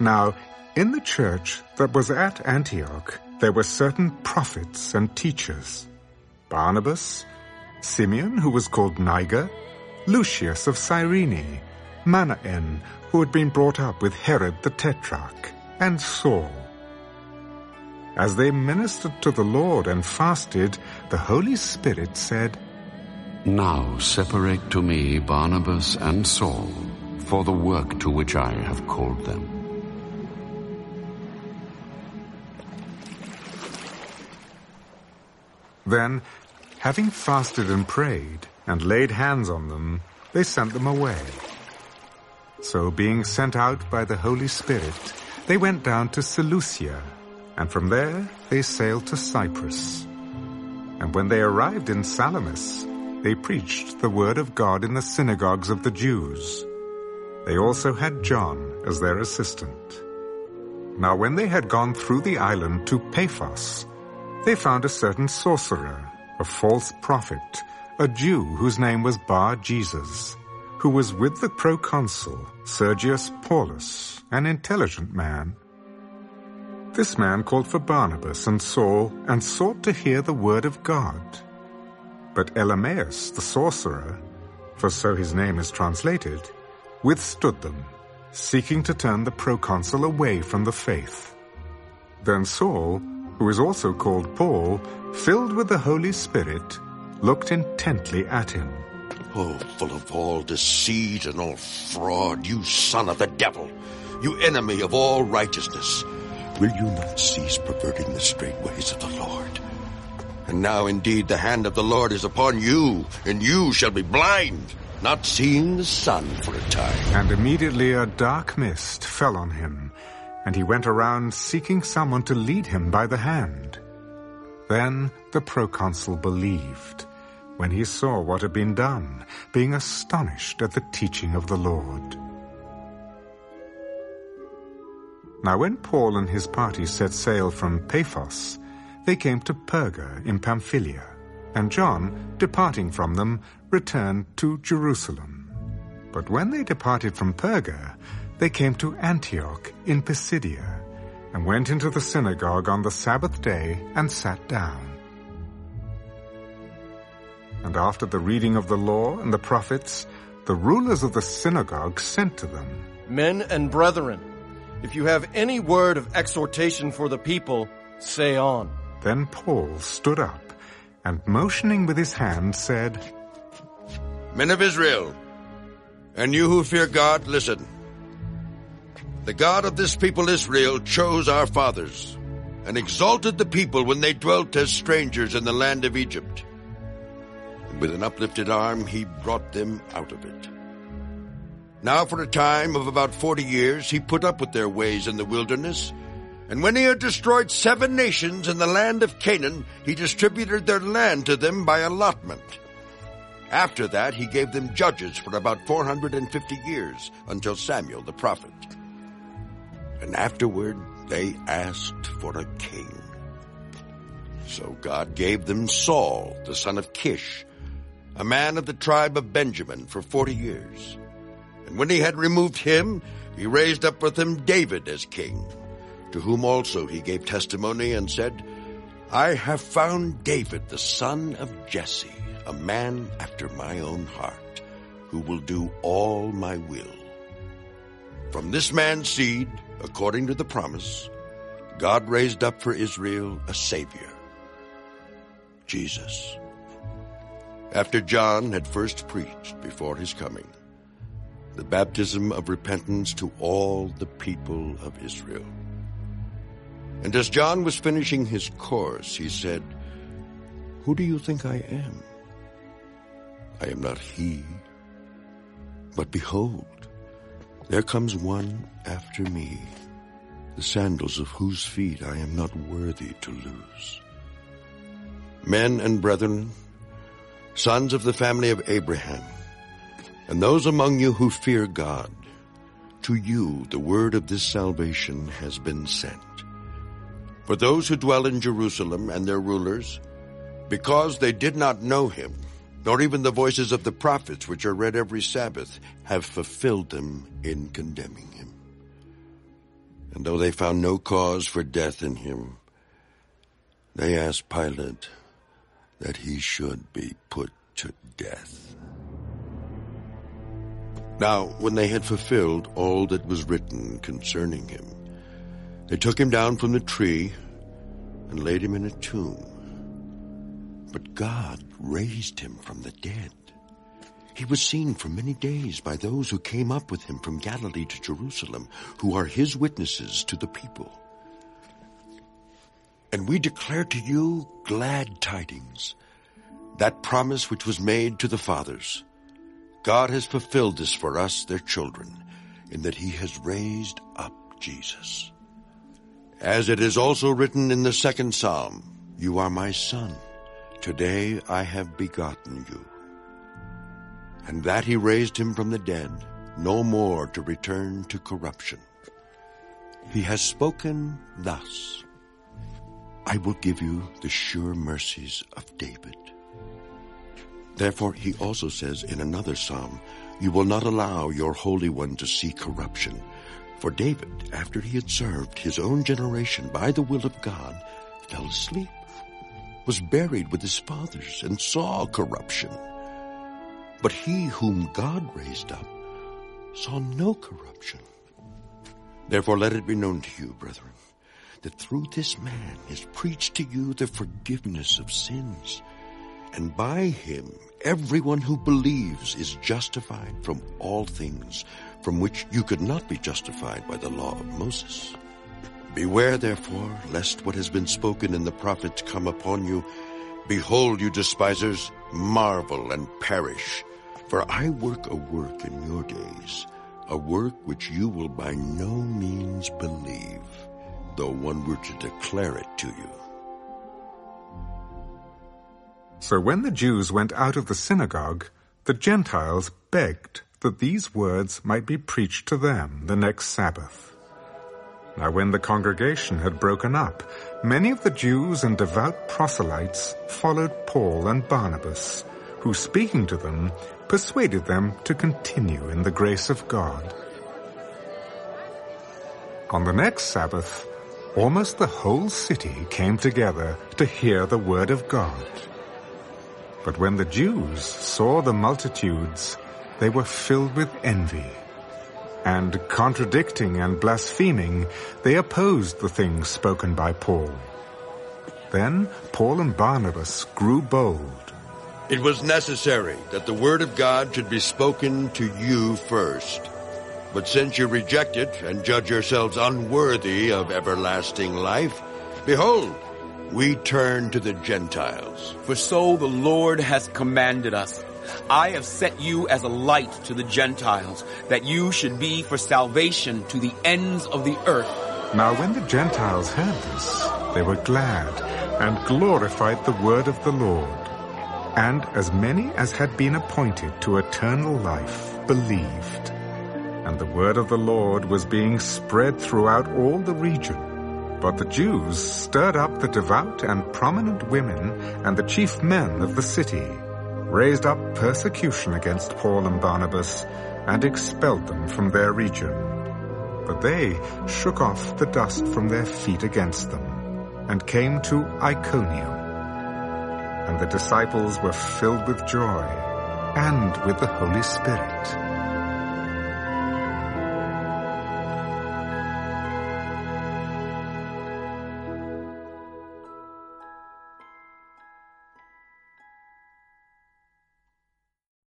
Now, in the church that was at Antioch, there were certain prophets and teachers Barnabas, Simeon, who was called Niger, Lucius of Cyrene, Manaen, who had been brought up with Herod the Tetrarch, and Saul. As they ministered to the Lord and fasted, the Holy Spirit said, Now separate to me Barnabas and Saul for the work to which I have called them. Then, having fasted and prayed, and laid hands on them, they sent them away. So being sent out by the Holy Spirit, they went down to Seleucia, and from there they sailed to Cyprus. And when they arrived in Salamis, they preached the word of God in the synagogues of the Jews. They also had John as their assistant. Now when they had gone through the island to Paphos, they found a certain sorcerer, a false prophet, a Jew whose name was Bar Jesus, who was with the proconsul Sergius Paulus, an intelligent man. This man called for Barnabas and Saul and sought to hear the word of God. But Elymas, the sorcerer, for so his name is translated, withstood them, seeking to turn the proconsul away from the faith. Then Saul, who is also called Paul, filled with the Holy Spirit, looked intently at him. Oh, full of all deceit and all fraud, you son of the devil, you enemy of all righteousness, will you not cease perverting the straight ways of the Lord? And now indeed the hand of the Lord is upon you, and you shall be blind, not seeing the sun for a time. And immediately a dark mist fell on him, and he went around seeking someone to lead him by the hand. Then the proconsul believed when he saw what had been done, being astonished at the teaching of the Lord. Now when Paul and his party set sail from Paphos, they came to Perga in Pamphylia, and John, departing from them, returned to Jerusalem. But when they departed from Perga, they came to Antioch in Pisidia, and went into the synagogue on the Sabbath day and sat down. And after the reading of the law and the prophets, the rulers of the synagogue sent to them, Men and brethren, if you have any word of exhortation for the people, say on. Then Paul stood up, and motioning with his hand said, Men of Israel, and you who fear God, listen. The God of this people Israel chose our fathers, and exalted the people when they dwelt as strangers in the land of Egypt. And with an uplifted arm he brought them out of it. Now for a time of about forty years he put up with their ways in the wilderness, and when he had destroyed seven nations in the land of Canaan, he distributed their land to them by allotment. After that, he gave them judges for about 450 years until Samuel the prophet. And afterward, they asked for a king. So God gave them Saul, the son of Kish, a man of the tribe of Benjamin, for 40 years. And when he had removed him, he raised up with him David as king, to whom also he gave testimony and said, I have found David the son of Jesse, a man after my own heart, who will do all my will. From this man's seed, according to the promise, God raised up for Israel a Savior, Jesus. After John had first preached before his coming, the baptism of repentance to all the people of Israel. And as John was finishing his course, he said, Who do you think I am? I am not he. But behold, there comes one after me, the sandals of whose feet I am not worthy to loose. Men and brethren, sons of the family of Abraham, and those among you who fear God, to you the word of this salvation has been sent. For those who dwell in Jerusalem and their rulers, because they did not know him, nor even the voices of the prophets which are read every Sabbath, have fulfilled them in condemning him. And though they found no cause for death in him, they asked Pilate that he should be put to death. Now, when they had fulfilled all that was written concerning him, they took him down from the tree and laid him in a tomb. But God raised him from the dead. He was seen for many days by those who came up with him from Galilee to Jerusalem, who are his witnesses to the people. And we declare to you glad tidings, that promise which was made to the fathers. God has fulfilled this for us, their children, in that he has raised up Jesus. As it is also written in the second psalm, You are my son. Today I have begotten you. And that he raised him from the dead, no more to return to corruption. He has spoken thus, I will give you the sure mercies of David. Therefore he also says in another psalm, You will not allow your Holy One to see corruption. For David, after he had served his own generation by the will of God, fell asleep, was buried with his fathers, and saw corruption. But he whom God raised up saw no corruption. Therefore let it be known to you, brethren, that through this man is preached to you the forgiveness of sins and by him everyone who believes is justified from all things from which you could not be justified by the law of Moses. Beware therefore lest what has been spoken in the prophets come upon you. Behold, you despisers, marvel and perish. For I work a work in your days, a work which you will by no means believe, though one were to declare it to you. So when the Jews went out of the synagogue, the Gentiles begged that these words might be preached to them the next Sabbath. Now when the congregation had broken up, many of the Jews and devout proselytes followed Paul and Barnabas, who speaking to them, persuaded them to continue in the grace of God. On the next Sabbath, almost the whole city came together to hear the word of God. But when the Jews saw the multitudes, they were filled with envy. And contradicting and blaspheming, they opposed the things spoken by Paul. Then Paul and Barnabas grew bold. It was necessary that the word of God should be spoken to you first. But since you reject it and judge yourselves unworthy of everlasting life, behold, we turn to the Gentiles. For so the Lord has commanded us. I have set you as a light to the Gentiles, that you should be for salvation to the ends of the earth. Now when the Gentiles heard this, they were glad and glorified the word of the Lord. And as many as had been appointed to eternal life believed. And the word of the Lord was being spread throughout all the region. But the Jews stirred up the devout and prominent women and the chief men of the city, raised up persecution against Paul and Barnabas, and expelled them from their region. But they shook off the dust from their feet against them, and came to Iconium. And the disciples were filled with joy, and with the Holy Spirit